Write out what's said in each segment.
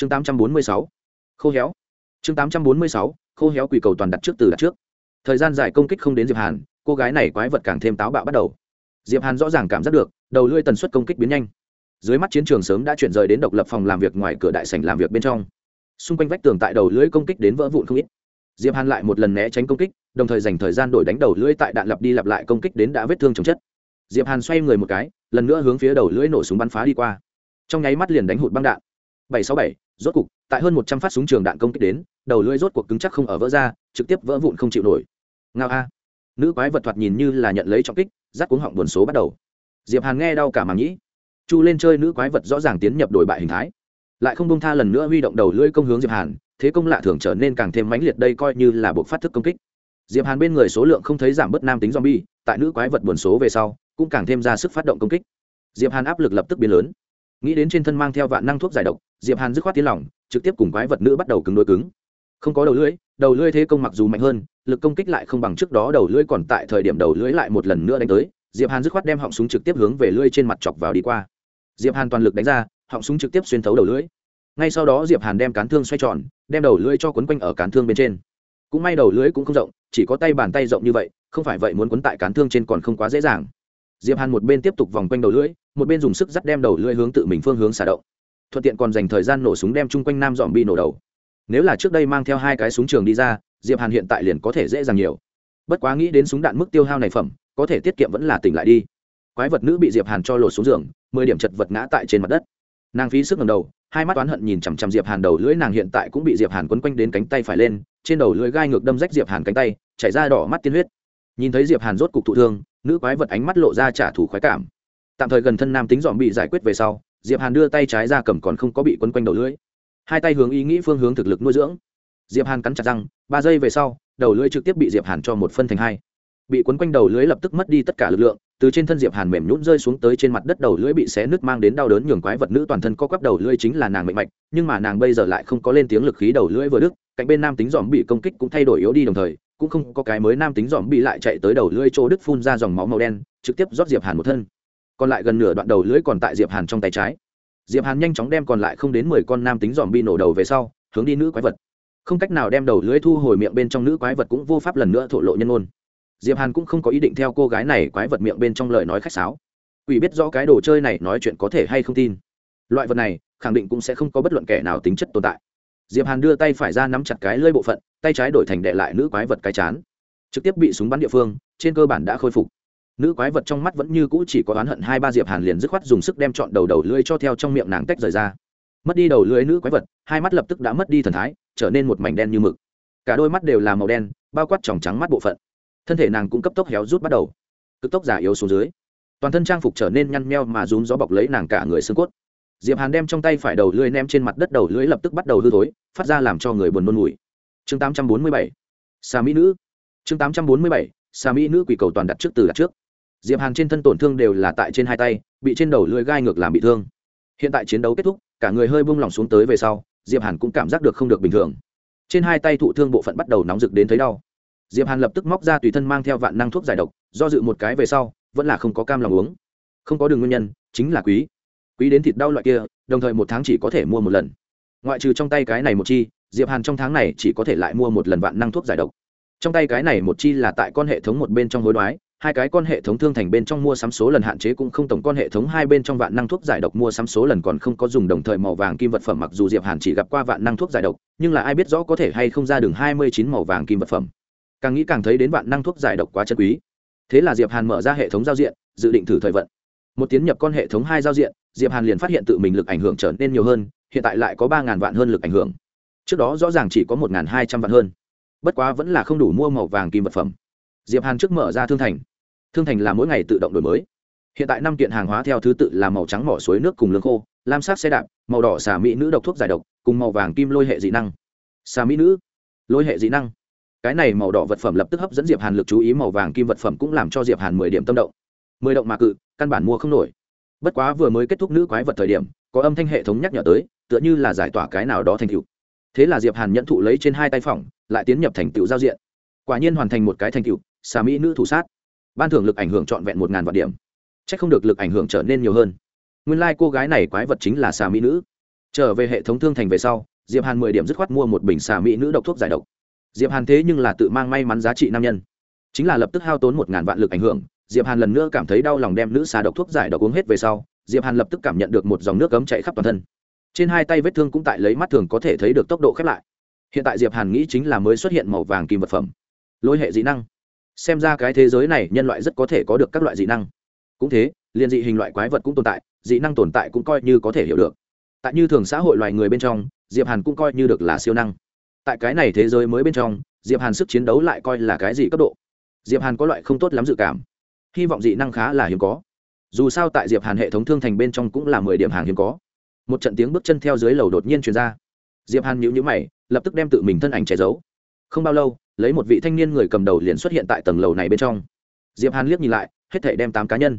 chương tám trăm bốn mươi sáu khô héo. Chương tám trăm bốn mươi sáu khô héo quỷ cầu toàn đặt trước từ đặt trước. Thời gian dài công kích không đến diệp hàn cô gái này quái vật càng thêm táo bạo bắt đầu. Diệp hàn rõ ràng cảm giác được đầu lưỡi tần suất công kích biến nhanh. Dưới mắt chiến trường sớm đã chuyển rời đến độc lập phòng làm việc ngoài cửa đại sảnh làm việc bên trong. Xung quanh vách tường tại đầu lưỡi công kích đến vỡ vụn không ít. Diệp hàn lại một lần né tránh công kích đồng thời dành thời gian đổi đánh đầu lưỡi tại đạn lặp đi lặp lại công kích đến đã vết thương chồng chất. Diệp hàn xoay người một cái lần nữa hướng phía đầu lưỡi nổ súng bắn phá đi qua. Trong nháy mắt liền đánh hụt băng đạn. 767, rốt cục, tại hơn một trăm phát súng trường đạn công kích đến, đầu lưỡi rốt cuộc cứng chắc không ở vỡ ra, trực tiếp vỡ vụn không chịu nổi. Ngao a. Nữ quái vật thoạt nhìn như là nhận lấy trọng kích rác cuống họng buồn số bắt đầu. Diệp hàn nghe đau cả màng nhĩ. Chu lên chơi nữ quái vật rõ ràng tiến nhập đổi bại hình thái. Lại không bông tha lần nữa huy động đầu lưỡi công hướng diệp hàn, thế công lạ thường trở nên càng thêm mãnh liệt đây coi như là buộc phát thức công kích. Diệp hàn bên người số lượng không thấy giảm bớt nam tính zombie, tại nữ quái vật buồn số về sau, cũng càng thêm ra sức phát động công kích. Diệp hàn áp lực lập tức biến lớn nghĩ đến trên thân mang theo vạn năng thuốc giải độc, diệp hàn dứt khoát tiến lỏng trực tiếp cùng quái vật nữ bắt đầu cứng đối cứng. Không có đầu lưỡi đầu lưỡi thế công mặc dù mạnh hơn, lực công kích lại không bằng trước đó đầu lưỡi còn tại thời điểm đầu lưỡi lại một lần nữa đánh tới, diệp hàn dứt khoát đem họng súng trực tiếp hướng về lưỡi trên mặt chọc vào đi qua. Diệp hàn toàn lực đánh ra, họng súng trực tiếp xuyên thấu đầu lưỡi. Ngay sau đó diệp hàn đem cán thương xoay tròn, đem đầu lưỡi cho quấn quanh ở cán thương bên trên. Cũng may đầu lưỡi cũng không rộng, chỉ có tay bàn tay rộng như vậy, không phải vậy muốn quấn tại cán thương trên còn không quá dễ dàng diệp hàn một bên tiếp tục vòng quanh đầu lưỡi, một bên dùng sức dắt đem đầu lưỡi hướng tự mình phương hướng xả động. Thuận tiện còn dành thời gian nổ súng đem chung quanh nam dòm bi nổ đầu. Nếu là trước đây mang theo hai cái súng trường đi ra, diệp hàn hiện tại liền có thể dễ dàng nhiều. Bất quá nghĩ đến súng đạn mức tiêu hao này phẩm, có thể tiết kiệm vẫn là tỉnh lại đi. Quái vật nữ bị diệp hàn cho lột xuống giường, mười điểm chật vật ngã tại trên mặt đất. Nàng phí sức ngầm đầu, hai mắt oán hận nhìn chằm chằm diệp hàn đầu lưỡi, nàng hiện tại cũng bị diệp hàn quấn quanh đến cánh tay phải lên, trên đầu lưỡi gai ngược đâm rách diệp hàn cánh tay, chảy ra đỏ mắt tiên huyết. Nhìn thấy diệp hàn rốt cục thụ thương nữ quái vật ánh mắt lộ ra trả thù khoái cảm. Tạm thời gần thân nam tính dọn bị giải quyết về sau, diệp hàn đưa tay trái ra cầm còn không có bị quấn quanh đầu lưỡi. Hai tay hướng ý nghĩ phương hướng thực lực nuôi dưỡng. Diệp hàn cắn chặt răng, ba giây về sau, đầu lưỡi trực tiếp bị diệp hàn cho một phân thành hai. Bị quấn quanh đầu lưỡi lập tức mất đi tất cả lực lượng, từ trên thân diệp hàn mềm nhũn rơi xuống tới trên mặt đất đầu lưỡi bị xé nứt mang đến đau đớn nhường quái vật nữ toàn thân co quắp đầu lưỡi chính là nàng mệnh mạch, nhưng mà nàng bây giờ lại không có lên tiếng lực khí đầu lưỡi vừa đứt, cạnh bên nam tính dòm bị công kích cũng thay đổi yếu đi đồng thời cũng không có cái mới nam tính dòm bị lại chạy tới đầu lưỡi chỗ đứt phun ra dòng máu màu đen, trực tiếp rót diệp hàn một thân. Còn lại gần nửa đoạn đầu lưỡi còn tại diệp hàn trong tay trái. Diệp hàn nhanh chóng đem còn lại không đến mười con nam tính dòm bị nổ đầu về sau, hướng đi nữ quái vật. Không cách nào đem đầu lưỡi thu hồi miệng bên trong nữ quái vật cũng vô pháp lần nữa thổ lộ nhân ôn. Diệp hàn cũng không có ý định theo cô gái này quái vật miệng bên trong lời nói khách sáo. Quỷ biết rõ cái đồ chơi này nói chuyện có thể hay không tin. Loại vật này, khẳng định cũng sẽ không có bất luận kẻ nào tính chất tồn tại. Diệp hàn đưa tay phải ra nắm chặt cái lưỡi bộ phận tay trái đổi thành đệ lại nữ quái vật cái chán. Trực tiếp bị súng bắn địa phương, trên cơ bản đã khôi phục. Nữ quái vật trong mắt vẫn như cũ chỉ có oán hận hai ba diệp hàn liền dứt khoát dùng sức đem chọn đầu đầu lưỡi cho theo trong miệng nàng tách rời ra. Mất đi đầu lưỡi nữ quái vật, hai mắt lập tức đã mất đi thần thái, trở nên một mảnh đen như mực. Cả đôi mắt đều là màu đen, bao quát tròng trắng mắt bộ phận. Thân thể nàng cũng cấp tốc héo rút bắt đầu. Cực tốc giả yếu xuống dưới. Toàn thân trang phục trở nên nhăn meo mà rún gió bọc lấy nàng cả người xương cốt. Diệp hàn đem trong tay phải đầu lưỡi ném trên mặt đất, đầu lưỡi lập tức bắt đầu hư thối, phát ra làm cho người buồn nôn mùi chương 847 xà mỹ nữ. Chương 847 xà mỹ nữ quỷ cầu toàn đặt trước từ đặt trước. Diệp hàn trên thân tổn thương đều là tại trên hai tay, bị trên đầu lưỡi gai ngược làm bị thương. Hiện tại chiến đấu kết thúc, cả người hơi buông lỏng xuống tới về sau, diệp hàn cũng cảm giác được không được bình thường. Trên hai tay thụ thương bộ phận bắt đầu nóng rực đến thấy đau. Diệp hàn lập tức móc ra tùy thân mang theo vạn năng thuốc giải độc, do dự một cái về sau, vẫn là không có cam lòng uống. Không có đường nguyên nhân, chính là quý. Quý đến thịt đau loại kia, đồng thời một tháng chỉ có thể mua một lần. Ngoại trừ trong tay cái này một chi diệp hàn trong tháng này chỉ có thể lại mua một lần vạn năng thuốc giải độc. Trong tay cái này một chi là tại con hệ thống một bên trong hối đoái, hai cái con hệ thống thương thành bên trong mua sắm số lần hạn chế cũng không tổng con hệ thống hai bên trong vạn năng thuốc giải độc mua sắm số lần còn không có dùng đồng thời màu vàng kim vật phẩm mặc dù diệp hàn chỉ gặp qua vạn năng thuốc giải độc, nhưng là ai biết rõ có thể hay không ra đường hai mươi chín màu vàng kim vật phẩm. Càng nghĩ càng thấy đến vạn năng thuốc giải độc quá chân quý. Thế là diệp hàn mở ra hệ thống giao diện, dự định thử thời vận. Một tiến nhập con hệ thống hai giao diện, diệp hàn liền phát hiện tự mình lực ảnh hưởng trở nên nhiều hơn, hiện tại lại có ba ngàn vạn hơn lực ảnh hưởng trước đó rõ ràng chỉ có một hai trăm vạn hơn. Bất quá vẫn là không đủ mua màu vàng kim vật phẩm. Diệp hàn trước mở ra thương thành. Thương thành là mỗi ngày tự động đổi mới. Hiện tại năm kiện hàng hóa theo thứ tự là màu trắng mỏ suối nước cùng lương khô, lam sắc xe đạp, màu đỏ xà mỹ nữ độc thuốc giải độc, cùng màu vàng kim lôi hệ dị năng. Xà mỹ nữ, lôi hệ dị năng. Cái này màu đỏ vật phẩm lập tức hấp dẫn diệp hàn lực chú ý, màu vàng kim vật phẩm cũng làm cho diệp hàn mười điểm tâm động. Mười động mà cự, căn bản mua không nổi. Bất quá vừa mới kết thúc nữ quái vật thời điểm, có âm thanh hệ thống nhắc nhở tới, tựa như là giải tỏa cái nào đó thành tựu thế là diệp hàn nhận thụ lấy trên hai tay phỏng, lại tiến nhập thành tựu giao diện. Quả nhiên hoàn thành một cái thành tựu, xà mỹ nữ thủ sát. Ban thưởng lực ảnh hưởng trọn vẹn một ngàn vạn điểm. C h ắ c không được lực ảnh hưởng trở nên nhiều hơn. Nguyên lai、like、cô gái này quái vật chính là xà mỹ nữ. Trở về hệ thống thương thành về sau, diệp hàn mười điểm dứt khoát mua một bình xà mỹ nữ độc thuốc giải độc. Diệp hàn thế nhưng là tự mang may mắn giá trị nam nhân. Chính là lập tức hao tốn một ngàn vạn lực ảnh hưởng, diệp hàn lần nữa cảm thấy đau lòng đem nữ xà độc thuốc giải độc uống hết về sau, diệp hàn lập tức cảm nhận được một dòng nước cấm chạy khắp toàn thân trên hai tay vết thương cũng tại lấy mắt thường có thể thấy được tốc độ khép lại. Hiện tại diệp hàn nghĩ chính là mới xuất hiện màu vàng kim vật phẩm. Lôi hệ dị năng. Xem ra cái thế giới này nhân loại rất có thể có được các loại dị năng. Cũng thế, liền dị hình loại quái vật cũng tồn tại, dị năng tồn tại cũng coi như có thể hiểu được. Tại như thường xã hội loài người bên trong, diệp hàn cũng coi như được là siêu năng. Tại cái này thế giới mới bên trong, diệp hàn sức chiến đấu lại coi là cái gì cấp độ? Diệp hàn có loại không tốt lắm dự cảm. Hy vọng dị năng khá là hiếm có. Dù sao tại diệp hàn hệ thống thương thành bên trong cũng là mười điểm hàng hiếm có một trận tiếng bước chân theo dưới lầu đột nhiên truyền ra. Diệp hàn nhíu nhíu mày, lập tức đem tự mình thân ảnh che giấu. Không bao lâu, lấy một vị thanh niên người cầm đầu liền xuất hiện tại tầng lầu này bên trong. Diệp hàn liếc nhìn lại, hết thể đem tám cá nhân.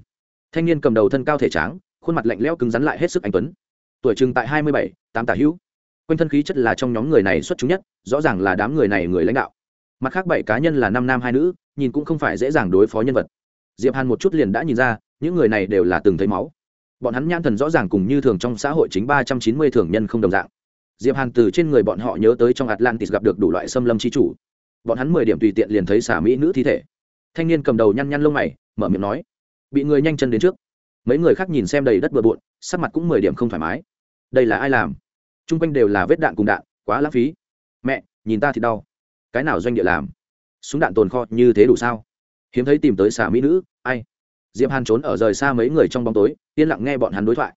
Thanh niên cầm đầu thân cao thể tráng, khuôn mặt lạnh lẽo cứng rắn lại hết sức anh tuấn. Tuổi chừng tại hai mươi bảy, tám tả hữu. Quanh thân khí chất là trong nhóm người này xuất chúng nhất, rõ ràng là đám người này người lãnh đạo. Mặt khác bảy cá nhân là năm nam hai nữ, nhìn cũng không phải dễ dàng đối phó nhân vật. Diệp hàn một chút liền đã nhìn ra, những người này đều là từng thấy máu bọn hắn nhãn thần rõ ràng cùng như thường trong xã hội chính ba trăm chín mươi thường nhân không đồng dạng. Diệp hàn từ trên người bọn họ nhớ tới trong atlantis gặp được đủ loại xâm lâm chi chủ. Bọn hắn mười điểm tùy tiện liền thấy xả mỹ nữ thi thể. Thanh niên cầm đầu nhăn nhăn lông mày, mở miệng nói, bị người nhanh chân đến trước. Mấy người khác nhìn xem đầy đất bừa bộn, sắc mặt cũng mười điểm không thoải mái. Đây là ai làm? T r u n g quanh đều là vết đạn cùng đạn, quá lãng phí. Mẹ, nhìn ta thì đau. Cái nào doanh địa làm? Súng đạn tồn kho như thế đủ sao? Hiếm thấy tìm tới xả mỹ nữ, ai? Diệp hàn trốn ở rời xa mấy người trong bóng tối yên lặng nghe bọn hắn đối thoại.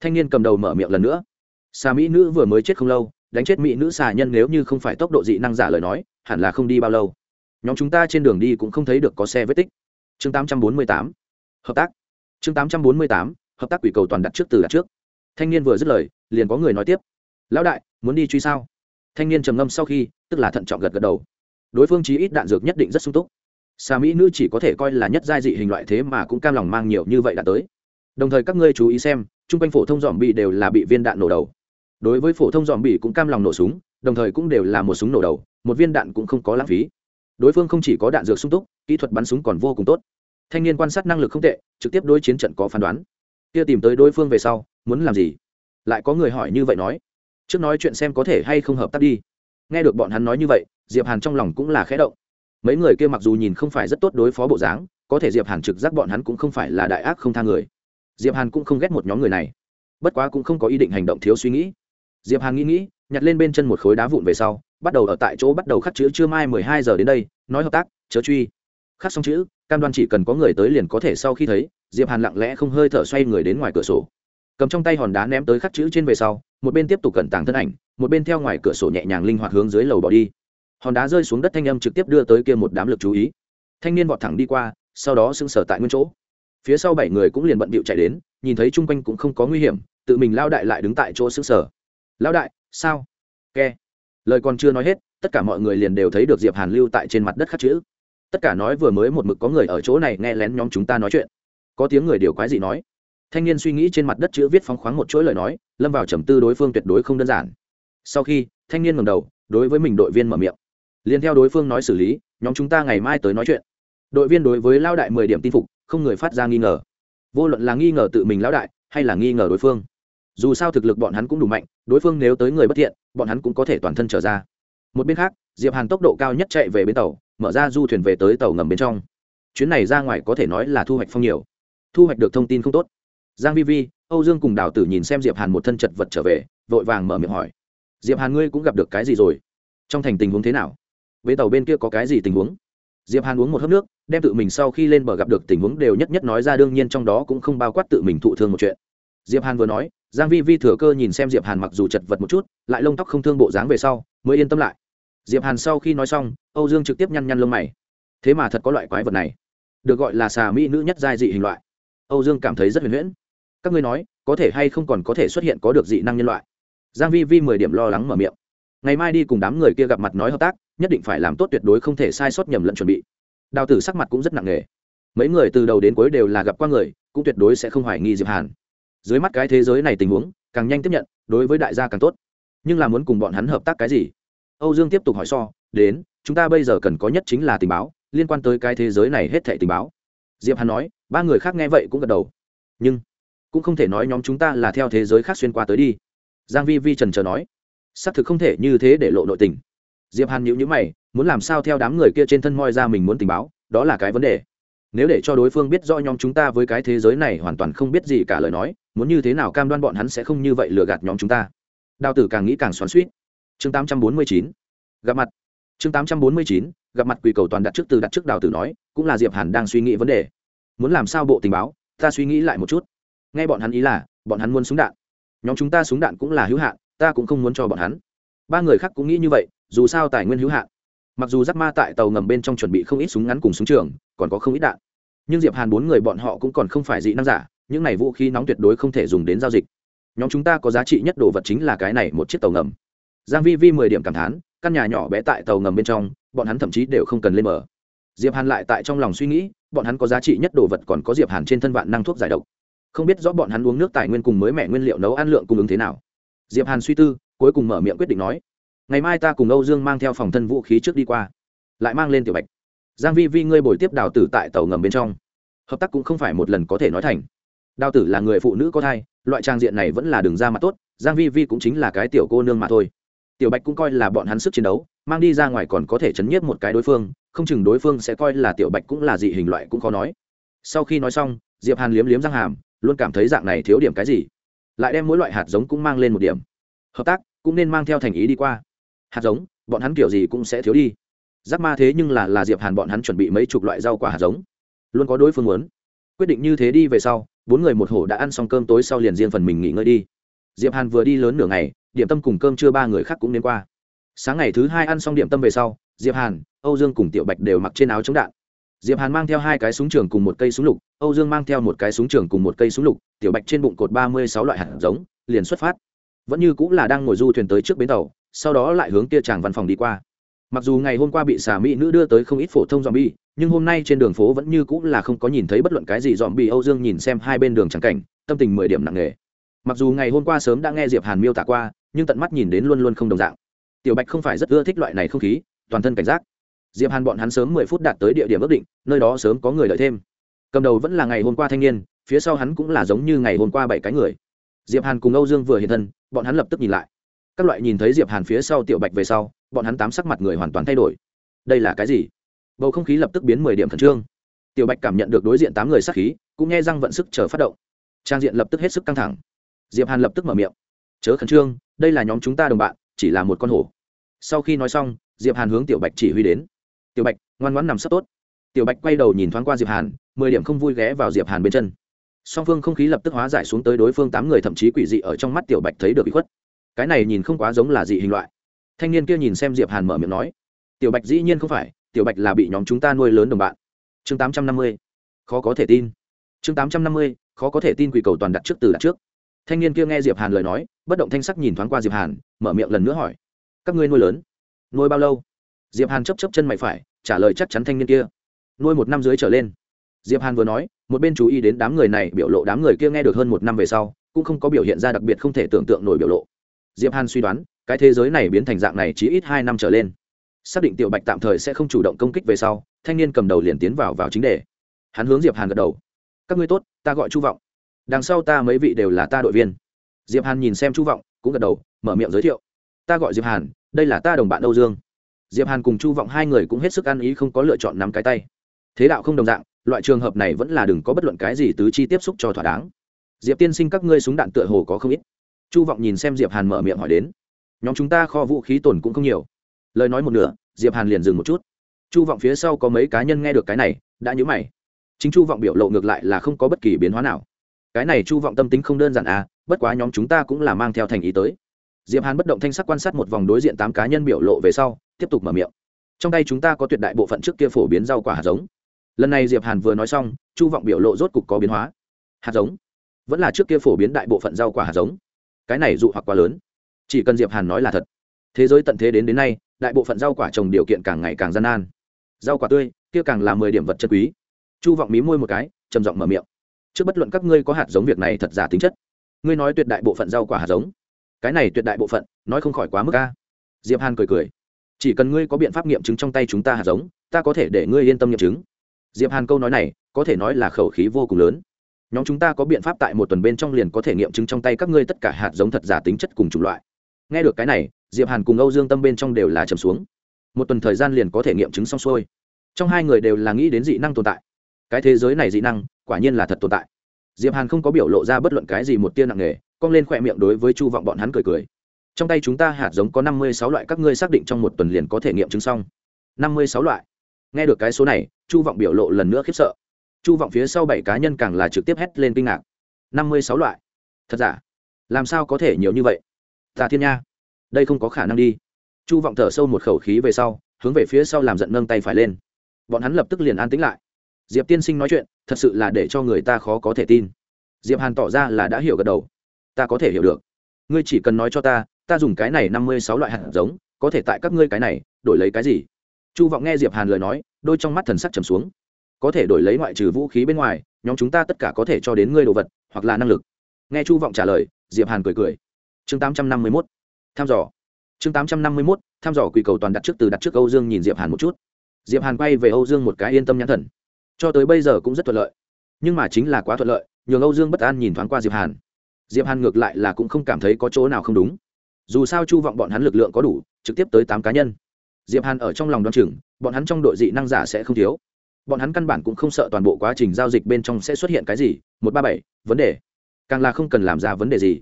Thanh niên cầm đầu mở miệng lần nữa. Xà mỹ nữ vừa mới chết không lâu đánh chết mỹ nữ xà nhân nếu như không phải tốc độ dị năng giả lời nói hẳn là không đi bao lâu. Nhóm chúng ta trên đường đi cũng không thấy được có xe vết tích. Chương 848. hợp tác. Chương 848, hợp tác quỷ cầu toàn đặt trước từ đặt trước. Thanh niên vừa dứt lời liền có người nói tiếp. Lão đại muốn đi truy sao? Thanh niên trầm ngâm sau khi tức là thận trọng gật gật đầu. Đối phương chí ít đạn dược nhất định rất sung túc xà mỹ nữ chỉ có thể coi là nhất giai dị hình loại thế mà cũng cam lòng mang nhiều như vậy đã tới. Đồng thời các ngươi chú ý xem, chung quanh phổ thông dòm bị đều là bị viên đạn nổ đầu. Đối với phổ thông dòm bị cũng cam lòng nổ súng, đồng thời cũng đều là một súng nổ đầu, một viên đạn cũng không có lãng phí. Đối phương không chỉ có đạn dược sung túc, kỹ thuật bắn súng còn vô cùng tốt. Thanh niên quan sát năng lực không tệ, trực tiếp đối chiến trận có phán đoán. Kia tìm tới đối phương về sau, muốn làm gì? Lại có người hỏi như vậy nói. Trước nói chuyện xem có thể hay không hợp tác đi. Nghe được bọn hắn nói như vậy, diệp hàn trong lòng cũng là khẽ động mấy người kia mặc dù nhìn không phải rất tốt đối phó bộ dáng, có thể diệp hàn trực giác bọn hắn cũng không phải là đại ác không tha người. Diệp hàn cũng không ghét một nhóm người này. Bất quá cũng không có ý định hành động thiếu suy nghĩ. Diệp hàn nghĩ nghĩ, nhặt lên bên chân một khối đá vụn về sau, bắt đầu ở tại chỗ bắt đầu khắc chữ chưa mai mười hai giờ đến đây, nói hợp tác, chớ truy. Khắc xong chữ, cam đoan chỉ cần có người tới liền có thể sau khi thấy, diệp hàn lặng lẽ không hơi thở xoay người đến ngoài cửa sổ. Cầm trong tay hòn đá ném tới khắc chữ trên về sau, một bên tiếp tục cẩn tàng thân ảnh, một bên theo ngoài cửa sổ nhẹ nhàng linh hoạt hướng dưới lầu bỏ đi hòn đá rơi xuống đất thanh âm trực tiếp đưa tới kia một đám lực chú ý. Thanh niên vọt thẳng đi qua, sau đó sững sờ tại nguyên chỗ. Phía sau bảy người cũng liền bận bịu chạy đến, nhìn thấy chung quanh cũng không có nguy hiểm, tự mình lao đại lại đứng tại chỗ sững sờ. Lao đại, sao? Ke lời còn chưa nói hết, tất cả mọi người liền đều thấy được diệp hàn lưu tại trên mặt đất khắc chữ. Tất cả nói vừa mới một mực có người ở chỗ này nghe lén nhóm chúng ta nói chuyện. Có tiếng người điều quái gì nói. Thanh niên suy nghĩ trên mặt đất chữ viết phóng khoáng một chuỗi lời nói, lâm vào trầm tư đối phương tuyệt đối không đơn giản. Sau khi, thanh niên ngầm đầu, đối với mình đội viên mở miệng liền theo đối phương nói xử lý, nhóm chúng ta ngày mai tới nói chuyện. Đội viên đối với lao đại mười điểm tin phục, không người phát ra nghi ngờ. Vô luận là nghi ngờ tự mình lão đại, hay là nghi ngờ đối phương. Dù sao thực lực bọn hắn cũng đủ mạnh, đối phương nếu tới người bất thiện, bọn hắn cũng có thể toàn thân trở ra. Một bên khác, diệp hàn tốc độ cao nhất chạy về bên tàu, mở ra du thuyền về tới tàu ngầm bên trong. Chuyến này ra ngoài có thể nói là thu hoạch phong nhiều. Thu hoạch được thông tin không tốt. Giang vi vi, âu dương cùng đào tử nhìn xem diệp hàn một thân chật vật trở về, vội vàng mở miệng hỏi. Diệp hàn ngươi cũng gặp được cái gì rồi? Trong thành tình huống thế nào? Bến tàu bên kia có cái gì tình huống? Diệp hàn uống một hớp nước, đem tự mình sau khi lên bờ gặp được tình huống đều nhất nhất nói ra, đương nhiên trong đó cũng không bao quát tự mình thụ thương một chuyện. Diệp hàn vừa nói, giang vi vi thừa cơ nhìn xem diệp hàn mặc dù chật vật một chút, lại lông tóc không thương bộ dáng về sau, mới yên tâm lại. Diệp hàn sau khi nói xong, âu dương trực tiếp nhăn nhăn lông mày. Thế mà thật có loại quái vật này. Được gọi là xà mỹ nữ nhất giai dị hình loại. Âu dương cảm thấy rất huyền huyễn. Các ngươi nói, có thể hay không còn có thể xuất hiện có được dị năng nhân loại? Giang vi vi mười điểm lo lắng mở miệng ngày mai đi cùng đám người kia gặp mặt nói hợp tác, nhất định phải làm tốt tuyệt đối không thể sai sót nhầm lẫn chuẩn bị. Đào tử sắc mặt cũng rất nặng nề. Mấy người từ đầu đến cuối đều là gặp qua người, cũng tuyệt đối sẽ không hoài nghi diệp hàn. Dưới mắt cái thế giới này tình huống, càng nhanh tiếp nhận, đối với đại gia càng tốt. Nhưng là muốn cùng bọn hắn hợp tác cái gì? Âu dương tiếp tục hỏi so, đến, chúng ta bây giờ cần có nhất chính là tình báo, liên quan tới cái thế giới này hết thảy tình báo. Diệp hàn nói, ba người khác nghe vậy cũng gật đầu. Nhưng, cũng không thể nói nhóm chúng ta là theo thế giới khác xuyên qua tới đi. Giang vi vi trần chờ nói xác thực không thể như thế để lộ nội tình. Diệp hàn nhữ nhữ mày, muốn làm sao theo đám người kia trên thân moi ra mình muốn tình báo, đó là cái vấn đề. Nếu để cho đối phương biết rõ nhóm chúng ta với cái thế giới này hoàn toàn không biết gì cả lời nói, muốn như thế nào cam đoan bọn hắn sẽ không như vậy lừa gạt nhóm chúng ta? Đào tử càng nghĩ càng xoắn suýt chương 849 gặp mặt. Chương 849 gặp mặt quỳ cầu toàn đặt trước từ đặt trước đào tử nói, cũng là diệp hàn đang suy nghĩ vấn đề. Muốn làm sao bộ tình báo, ta suy nghĩ lại một chút. Nghe bọn hắn ý là, bọn hắn muốn súng đạn. Nhóm chúng ta súng đạn cũng là hữu hạn ta cũng không muốn cho bọn hắn. Ba người khác cũng nghĩ như vậy, dù sao tài nguyên hữu hạn. Mặc dù giáp ma tại tàu ngầm bên trong chuẩn bị không ít súng ngắn cùng súng trường, còn có không ít đạn. Nhưng diệp hàn bốn người bọn họ cũng còn không phải dị năng giả, những này vũ khí nóng tuyệt đối không thể dùng đến giao dịch. Nhóm chúng ta có giá trị nhất đồ vật chính là cái này một chiếc tàu ngầm. Giang vi vi mười điểm cảm thán, căn nhà nhỏ bé tại tàu ngầm bên trong, bọn hắn thậm chí đều không cần lên mở. Diệp hàn lại tại trong lòng suy nghĩ, bọn hắn có giá trị nhất đồ vật còn có diệp hàn trên thân vạn năng thuốc giải độc. Không biết rõ bọn hắn uống nước tài nguyên cùng mới mẹ nguyên liệu nấu ăn lượng cung ứng thế nào diệp hàn suy tư, cuối cùng mở miệng quyết định nói, ngày mai ta cùng âu dương mang theo phòng thân vũ khí trước đi qua, lại mang lên tiểu bạch. Giang vi vi, ngươi bồi tiếp đào tử tại tàu ngầm bên trong. Hợp tác cũng không phải một lần có thể nói thành. Đào tử là người phụ nữ có thai, loại trang diện này vẫn là đường ra mặt tốt, giang vi vi cũng chính là cái tiểu cô nương mà thôi. Tiểu bạch cũng coi là bọn hắn sức chiến đấu, mang đi ra ngoài còn có thể chấn nhiếp một cái đối phương, không chừng đối phương sẽ coi là tiểu bạch cũng là dị hình loại cũng khó nói. Sau khi nói xong, diệp hàn liếm liếm răng hàm, luôn cảm thấy dạng này thiếu điểm cái gì lại đem mỗi loại hạt giống cũng mang lên một điểm. Hợp tác cũng nên mang theo thành ý đi qua. Hạt giống, bọn hắn kiểu gì cũng sẽ thiếu đi. Giáp ma thế nhưng là là diệp hàn bọn hắn chuẩn bị mấy chục loại rau quả hạt giống. Luôn có đối phương muốn. Quyết định như thế đi về sau, bốn người một hổ đã ăn xong cơm tối sau liền riêng phần mình nghỉ ngơi đi. Diệp hàn vừa đi lớn nửa ngày, điểm tâm cùng cơm chưa ba người khác cũng đến qua. Sáng ngày thứ hai ăn xong điểm tâm về sau, diệp hàn, âu dương cùng tiểu bạch đều mặc trên áo chống đạn diệp hàn mang theo hai cái súng trường cùng một cây súng lục, âu dương mang theo một cái súng trường cùng một cây súng lục, tiểu bạch trên bụng cột ba mươi sáu loại hạt giống, liền xuất phát. Vẫn như cũng là đang ngồi du thuyền tới trước bến tàu, sau đó lại hướng kia chàng văn phòng đi qua. Mặc dù ngày hôm qua bị xà mỹ nữ đưa tới không ít phổ thông dòm bi nhưng hôm nay trên đường phố vẫn như cũng là không có nhìn thấy bất luận cái gì dòm bi âu dương nhìn xem hai bên đường trắng cảnh, tâm tình mười điểm nặng nề. Mặc dù ngày hôm qua sớm đã nghe diệp hàn miêu tả qua, nhưng tận mắt nhìn đến luôn luôn không đồng dạng. Tiểu bạch không phải rất ưa thích loại này không khí, toàn thân cảnh giác diệp hàn bọn hắn sớm mười phút đạt tới địa điểm ước định, nơi đó sớm có người đợi thêm. Cầm đầu vẫn là ngày hôm qua thanh niên, phía sau hắn cũng là giống như ngày hôm qua bảy cái người. Diệp hàn cùng âu dương vừa hiện thân, bọn hắn lập tức nhìn lại. Các loại nhìn thấy diệp hàn phía sau tiểu bạch về sau, bọn hắn tám sắc mặt người hoàn toàn thay đổi. Đây là cái gì? Bầu không khí lập tức biến mười điểm khẩn trương. Tiểu bạch cảm nhận được đối diện tám người sát khí, cũng nghe răng vận sức chờ phát động. Trang diện lập tức hết sức căng thẳng. Diệp hàn lập tức mở miệng. Chớ khẩn trương, đây là nhóm chúng ta đồng bạn, chỉ là một con hổ. Sau khi nói xong, diệp hàn hướng tiểu bạch chỉ huy đến tiểu bạch, ngoan ngoãn nằm sấp tốt. Tiểu bạch quay đầu nhìn thoáng qua diệp hàn, mười điểm không vui ghé vào diệp hàn bên chân. Song phương không khí lập tức hóa giải xuống tới đối phương tám người thậm chí quỷ dị ở trong mắt tiểu bạch thấy được bị khuất. Cái này nhìn không quá giống là dị hình loại. Thanh niên kia nhìn xem diệp hàn mở miệng nói, tiểu bạch dĩ nhiên không phải, tiểu bạch là bị nhóm chúng ta nuôi lớn đồng bạn. Chương tám trăm năm mươi, khó có thể tin. Chương tám trăm năm mươi, khó có thể tin quỷ cầu toàn đặt trước từ đặt trước. Thanh niên kia nghe diệp hàn lời nói, bất động thanh sắc nhìn thoáng qua diệp hàn, mở miệng lần nữa hỏi, các ngươi nuôi lớn, nuôi bao lâu? Diệp hàn chấp chấp chân mày phải, trả lời chắc chắn thanh niên kia. Nuôi một năm dưới trở lên. Diệp hàn vừa nói, một bên chú ý đến đám người này, biểu lộ đám người kia nghe được hơn một năm về sau, cũng không có biểu hiện ra đặc biệt không thể tưởng tượng nổi biểu lộ. Diệp hàn suy đoán, cái thế giới này biến thành dạng này chỉ ít hai năm trở lên. Xác định tiểu bạch tạm thời sẽ không chủ động công kích về sau, thanh niên cầm đầu liền tiến vào vào chính đề. Hắn hướng diệp hàn gật đầu. Các ngươi tốt, ta gọi chu vọng. Đằng sau ta mấy vị đều là ta đội viên. Diệp hàn nhìn xem chu vọng, cũng gật đầu, mở miệng giới thiệu. Ta gọi diệp hàn, đây là ta đồng bạn âu dương diệp hàn cùng chu vọng hai người cũng hết sức ăn ý không có lựa chọn nắm cái tay. Thế đạo không đồng dạng, loại trường hợp này vẫn là đừng có bất luận cái gì tứ chi tiếp xúc cho thỏa đáng. Diệp tiên sinh các ngươi súng đạn tựa hồ có không ít. Chu vọng nhìn xem diệp hàn mở miệng hỏi đến. Nhóm chúng ta kho vũ khí tồn cũng không nhiều. Lời nói một nửa, diệp hàn liền dừng một chút. Chu vọng phía sau có mấy cá nhân nghe được cái này, đã nhớ mày. Chính chu vọng biểu lộ ngược lại là không có bất kỳ biến hóa nào. Cái này chu vọng tâm tính không đơn giản à bất quá nhóm chúng ta cũng là mang theo thành ý tới. Diệp hàn bất động thanh sắc quan sát một vòng đối diện tám cá nhân biểu lộ về sau tiếp tục mở miệng. Trong tay chúng ta có tuyệt đại bộ phận trước kia phổ biến rau quả hạt giống. Lần này diệp hàn vừa nói xong, chu vọng biểu lộ rốt cục có biến hóa. Hạt giống? Vẫn là trước kia phổ biến đại bộ phận rau quả hạt giống. Cái này dụ hoặc quá lớn. Chỉ cần diệp hàn nói là thật. Thế giới tận thế đến đến nay, đại bộ phận rau quả trồng điều kiện càng ngày càng gian nan. Rau quả tươi, kia càng là mười điểm vật chất quý. Chu vọng mí môi một cái, trầm giọng mở miệng. Trước bất luận các ngươi có hạt giống việc này thật giả tính chất. Ngươi nói tuyệt đại bộ phận rau quả hạt giống. Cái này tuyệt đại bộ phận, nói không khỏi quá mức ca diệp hàn cười cười chỉ cần ngươi có biện pháp nghiệm chứng trong tay chúng ta hạt giống, ta có thể để ngươi yên tâm nghiệm chứng. Diệp hàn câu nói này, có thể nói là khẩu khí vô cùng lớn. Nhóm chúng ta có biện pháp tại một tuần bên trong liền có thể nghiệm chứng trong tay các ngươi tất cả hạt giống thật giả tính chất cùng chủng loại. Nghe được cái này, diệp hàn cùng âu dương tâm bên trong đều là trầm xuống. Một tuần thời gian liền có thể nghiệm chứng xong xuôi. Trong hai người đều là nghĩ đến dị năng tồn tại. Cái thế giới này dị năng, quả nhiên là thật tồn tại. Diệp hàn không có biểu lộ ra bất luận cái gì một tia nặng nề, cong lên khỏe miệng đối với chu vọng bọn hắn cười cười trong tay chúng ta hạt giống có năm mươi sáu loại, các ngươi xác định trong một tuần liền có thể nghiệm chứng xong. năm mươi sáu loại. Nghe được cái số này, chu vọng biểu lộ lần nữa khiếp sợ. Chu vọng phía sau bảy cá nhân càng là trực tiếp hét lên kinh ngạc. năm mươi sáu loại. Thật giả? Làm sao có thể nhiều như vậy? Tà thiên nha. Đây không có khả năng đi. Chu vọng thở sâu một khẩu khí về sau, hướng về phía sau làm giận nâng tay phải lên. Bọn hắn lập tức liền an tĩnh lại. Diệp tiên sinh nói chuyện, thật sự là để cho người ta khó có thể tin. Diệp hàn tỏ ra là đã hiểu gật đầu. Ta có thể hiểu được. Ngươi chỉ cần nói cho ta ta dùng cái này năm mươi sáu loại hạt giống, có thể tại các ngươi cái này, đổi lấy cái gì? Chu vọng nghe diệp hàn lời nói, đôi trong mắt thần sắc trầm xuống. Có thể đổi lấy ngoại trừ vũ khí bên ngoài, nhóm chúng ta tất cả có thể cho đến ngươi đồ vật, hoặc là năng lực. Nghe chu vọng trả lời, diệp hàn cười cười. Chương tám trăm năm mươi mốt, thăm dò. Chương tám trăm năm mươi mốt, thăm dò quy cầu toàn đặt trước từ đặt trước âu dương nhìn diệp hàn một chút. Diệp hàn quay về âu dương một cái yên tâm nhãn thần. Cho tới bây giờ cũng rất thuận lợi. Nhưng mà chính là quá thuận lợi, nhường âu dương bất an nhìn thoáng qua diệp hàn. Diệp hàn ngược lại là cũng không cảm thấy có chỗ nào không đúng dù sao chu vọng bọn hắn lực lượng có đủ, trực tiếp tới tám cá nhân. Diệp hàn ở trong lòng đoán chừng, bọn hắn trong đội dị năng giả sẽ không thiếu. Bọn hắn căn bản cũng không sợ toàn bộ quá trình giao dịch bên trong sẽ xuất hiện cái gì, một ba bảy, vấn đề. Càng là không cần làm ra vấn đề gì.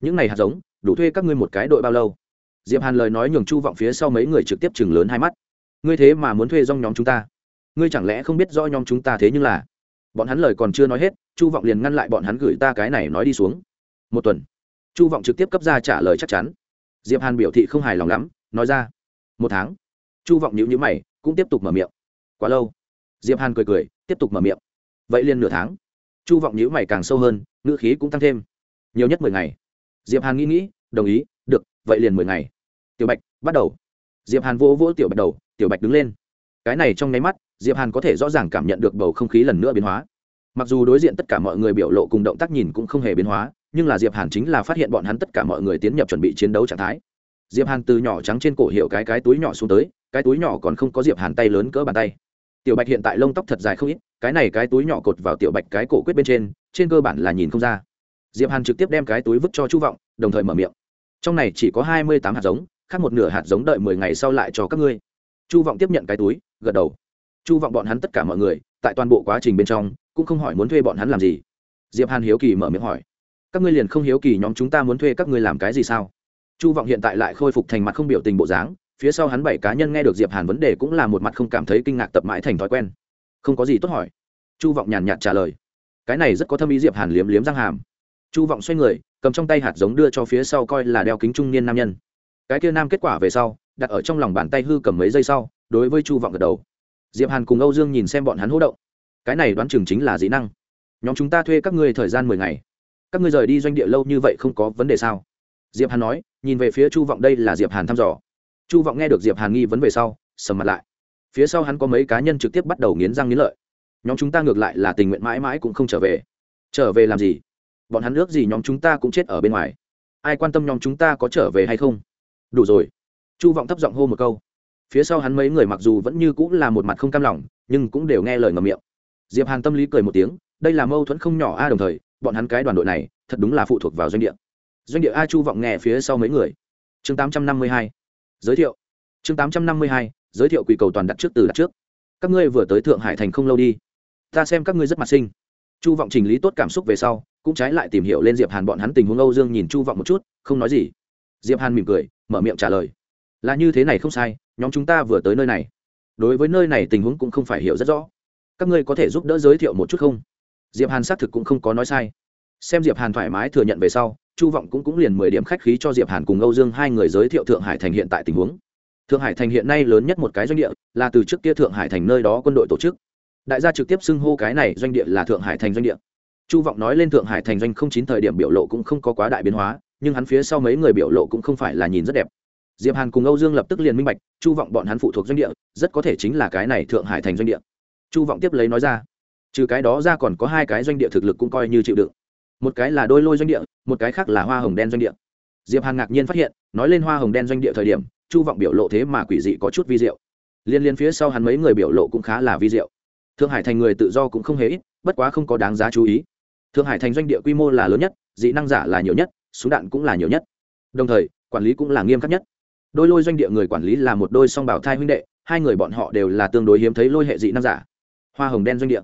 Những này hạt giống, đủ thuê các ngươi một cái đội bao lâu? Diệp hàn lời nói nhường chu vọng phía sau mấy người trực tiếp chừng lớn hai mắt. Ngươi thế mà muốn thuê dong nhóm chúng ta? Ngươi chẳng lẽ không biết do nhóm chúng ta thế nhưng là? Bọn hắn lời còn chưa nói hết, chu vọng liền ngăn lại bọn hắn gửi ta cái này nói đi xuống. Một tuần. Chu vọng trực tiếp cấp ra trả lời chắc chắn diệp hàn biểu thị không hài lòng lắm, nói ra, một tháng. Chu vọng nhữ nhữ mày, cũng tiếp tục mở miệng, quá lâu. Diệp hàn cười cười, tiếp tục mở miệng, vậy liền nửa tháng. Chu vọng nhữ mày càng sâu hơn, ngữ khí cũng tăng thêm, nhiều nhất mười ngày. Diệp hàn nghĩ nghĩ, đồng ý, được, vậy liền mười ngày. Tiểu bạch, bắt đầu. Diệp hàn vỗ vỗ tiểu bạch đầu, tiểu bạch đứng lên. Cái này trong nháy mắt, diệp hàn có thể rõ ràng cảm nhận được bầu không khí lần nữa biến hóa mặc dù đối diện tất cả mọi người biểu lộ cùng động tác nhìn cũng không hề biến hóa, nhưng là diệp hàn chính là phát hiện bọn hắn tất cả mọi người tiến nhập chuẩn bị chiến đấu trạng thái. Diệp hàn từ nhỏ trắng trên cổ hiệu cái cái túi nhỏ xuống tới, cái túi nhỏ còn không có diệp hàn tay lớn cỡ bàn tay. Tiểu bạch hiện tại lông tóc thật dài không ít, cái này cái túi nhỏ cột vào tiểu bạch cái cổ quyết bên trên trên cơ bản là nhìn không ra. Diệp hàn trực tiếp đem cái túi vứt cho chu vọng, đồng thời mở miệng. Trong này chỉ có hai mươi tám hạt giống, khác một nửa hạt giống đợi mười ngày sau lại cho các ngươi. Chu vọng tiếp nhận cái túi, gật đầu. Chu vọng bọn hắn tất cả mọi người, tại toàn bộ quá trình bên trong cũng không hỏi muốn thuê bọn hắn làm gì. Diệp hàn hiếu kỳ mở miệng hỏi, các ngươi liền không hiếu kỳ nhóm chúng ta muốn thuê các ngươi làm cái gì sao? Chu vọng hiện tại lại khôi phục thành mặt không biểu tình bộ dáng, phía sau hắn bảy cá nhân nghe được diệp hàn vấn đề cũng là một mặt không cảm thấy kinh ngạc tập mãi thành thói quen. Không có gì tốt hỏi. Chu vọng nhàn nhạt trả lời, cái này rất có thâm ý diệp hàn liếm liếm răng hàm. Chu vọng xoay người, cầm trong tay hạt giống đưa cho phía sau coi là đeo kính trung niên nam nhân. Cái kia nam kết quả về sau, đặt ở trong lòng bàn tay hư cầm mấy giây sau, đối với chu vọng gật đầu. Diệp hàn cùng âu dương nhìn xem bọn hắn hỗ động cái này đoán chừng chính là dĩ năng. Nhóm chúng ta thuê các ngươi thời gian mười ngày. Các ngươi rời đi doanh địa lâu như vậy không có vấn đề sao? Diệp hàn nói, nhìn về phía chu vọng, đây là diệp hàn thăm dò. Chu vọng nghe được diệp hàn nghi vấn về sau, sầm mặt lại. Phía sau hắn có mấy cá nhân trực tiếp bắt đầu nghiến răng nghiến lợi. Nhóm chúng ta ngược lại là tình nguyện mãi mãi cũng không trở về. Trở về làm gì? Bọn hắn ước gì nhóm chúng ta cũng chết ở bên ngoài. Ai quan tâm nhóm chúng ta có trở về hay không? Đủ rồi. Chu vọng thấp giọng hô một câu. Phía sau hắn mấy người mặc dù vẫn như cũng là một mặt không cam lòng, nhưng cũng đều nghe lời ngầm miệng diệp hàn tâm lý cười một tiếng, đây là mâu thuẫn không nhỏ a đồng thời, bọn hắn cái đoàn đội này, thật đúng là phụ thuộc vào doanh địa. Doanh địa a chu vọng nghe phía sau mấy người. Chương tám trăm năm mươi hai, giới thiệu. Chương tám trăm năm mươi hai, giới thiệu quỷ cầu toàn đặt trước từ đặt trước. Các ngươi vừa tới thượng hải thành không lâu đi. Ta xem các ngươi rất mặt sinh chu vọng trình lý tốt cảm xúc về sau, cũng trái lại tìm hiểu lên diệp hàn bọn hắn tình huống âu dương nhìn chu vọng một chút, không nói gì. Diệp hàn mỉm cười, mở miệng trả lời. Là như thế này không sai, nhóm chúng ta vừa tới nơi này. Đối với nơi này tình huống cũng không phải hiểu rất rõ các ngươi có thể giúp đỡ giới thiệu một chút không? Diệp hàn xác thực cũng không có nói sai. Xem diệp hàn thoải mái thừa nhận về sau, chu vọng cũng cũng liền mười điểm khách khí cho diệp hàn cùng âu dương hai người giới thiệu thượng hải thành hiện tại tình huống. Thượng hải thành hiện nay lớn nhất một cái doanh địa, là từ trước kia thượng hải thành nơi đó quân đội tổ chức. Đại gia trực tiếp xưng hô cái này doanh địa là thượng hải thành doanh địa. Chu vọng nói lên thượng hải thành doanh không chín thời điểm biểu lộ cũng không có quá đại biến hóa, nhưng hắn phía sau mấy người biểu lộ cũng không phải là nhìn rất đẹp. Diệp hàn cùng âu dương lập tức liền minh bạch, chu vọng bọn hắn phụ thuộc doanh địa, rất có thể chính là cái này thượng hải thành doanh địa chu vọng tiếp lấy nói ra, trừ cái đó ra còn có hai cái doanh địa thực lực cũng coi như chịu đựng. Một cái là đôi lôi doanh địa, một cái khác là hoa hồng đen doanh địa. Diệp hàn ngạc nhiên phát hiện, nói lên hoa hồng đen doanh địa thời điểm, chu vọng biểu lộ thế mà quỷ dị có chút vi diệu. Liên liên phía sau hắn mấy người biểu lộ cũng khá là vi diệu. Thượng hải thành người tự do cũng không hề ít, bất quá không có đáng giá chú ý. Thượng hải thành doanh địa quy mô là lớn nhất, dị năng giả là nhiều nhất, súng đạn cũng là nhiều nhất. Đồng thời, quản lý cũng là nghiêm khắc nhất. Đôi lôi doanh địa người quản lý là một đôi song bảo thai huynh đệ, hai người bọn họ đều là tương đối hiếm thấy lôi hệ dị năng giả hoa hồng đen doanh địa.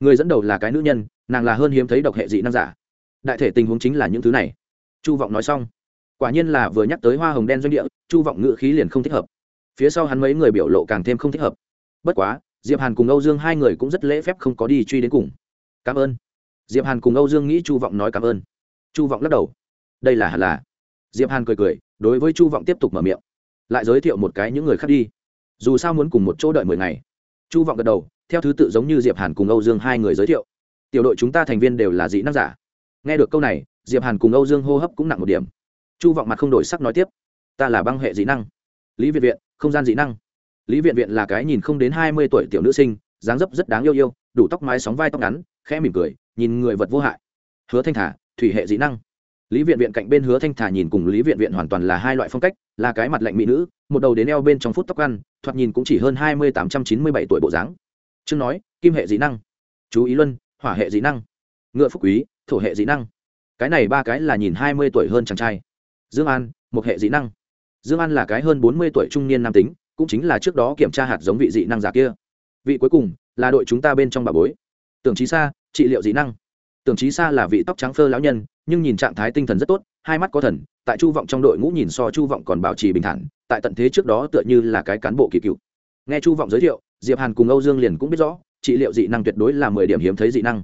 Người dẫn đầu là cái nữ nhân, nàng là hơn hiếm thấy độc hệ dị năng giả. Đại thể tình huống chính là những thứ này. Chu vọng nói xong, quả nhiên là vừa nhắc tới hoa hồng đen doanh địa, chu vọng ngự khí liền không thích hợp. Phía sau hắn mấy người biểu lộ càng thêm không thích hợp. Bất quá, diệp hàn cùng âu dương hai người cũng rất lễ phép không có đi truy đến cùng. Cảm ơn. Diệp hàn cùng âu dương nghĩ chu vọng nói cảm ơn. Chu vọng lắc đầu. Đây là hẳn là. Diệp hàn cười cười, đối với chu vọng tiếp tục mở miệng. Lại giới thiệu một cái những người khác đi. Dù sao muốn cùng một chỗ đợi mười ngày. Chu vọng gật đầu theo thứ tự giống như diệp hàn cùng âu dương hai người giới thiệu. Tiểu đội chúng ta thành viên đều là dị năng giả. Nghe được câu này, diệp hàn cùng âu dương hô hấp cũng nặng một điểm. Chu vọng mặt không đổi sắc nói tiếp, ta là băng hệ dị năng. Lý viện viện, không gian dị năng. Lý viện viện là cái nhìn không đến hai mươi tuổi tiểu nữ sinh, dáng dấp rất đáng yêu yêu, đủ tóc mái sóng vai tóc ngắn, khẽ mỉm cười, nhìn người vật vô hại. Hứa thanh thả, thủy hệ dị năng. Lý viện viện cạnh bên hứa thanh thả nhìn cùng lý viện viện hoàn toàn là hai loại phong cách, là cái mặt lạnh mỹ nữ, một đầu đến eo bên trong phút tóc ăn, thoạt nhìn cũng chỉ hơn hai mươi tám trăm chín mươi bảy tuổi bộ dáng chương nói, kim hệ dị năng. Chú ý luân, hỏa hệ dị năng. Ngựa phúc quý, thổ hệ dị năng. Cái này ba cái là nhìn hai mươi tuổi hơn chàng trai. Dương an, một hệ dị năng. Dương an là cái hơn bốn mươi tuổi trung niên nam tính, cũng chính là trước đó kiểm tra hạt giống vị dị năng giả kia. Vị cuối cùng, là đội chúng ta bên trong bà bối. Tưởng trí xa trị liệu dị năng. Tưởng trí xa là vị tóc trắng phơ lão nhân, nhưng nhìn trạng thái tinh thần rất tốt, hai mắt có thần, tại chu vọng trong đội ngũ nhìn so chu vọng còn bảo trì bình thản, tại tận thế trước đó tựa như là cái cán bộ kỳ cựu. Nghe chu vọng giới thiệu diệp hàn cùng âu dương liền cũng biết rõ, trị liệu dị năng tuyệt đối là mười điểm hiếm thấy dị năng.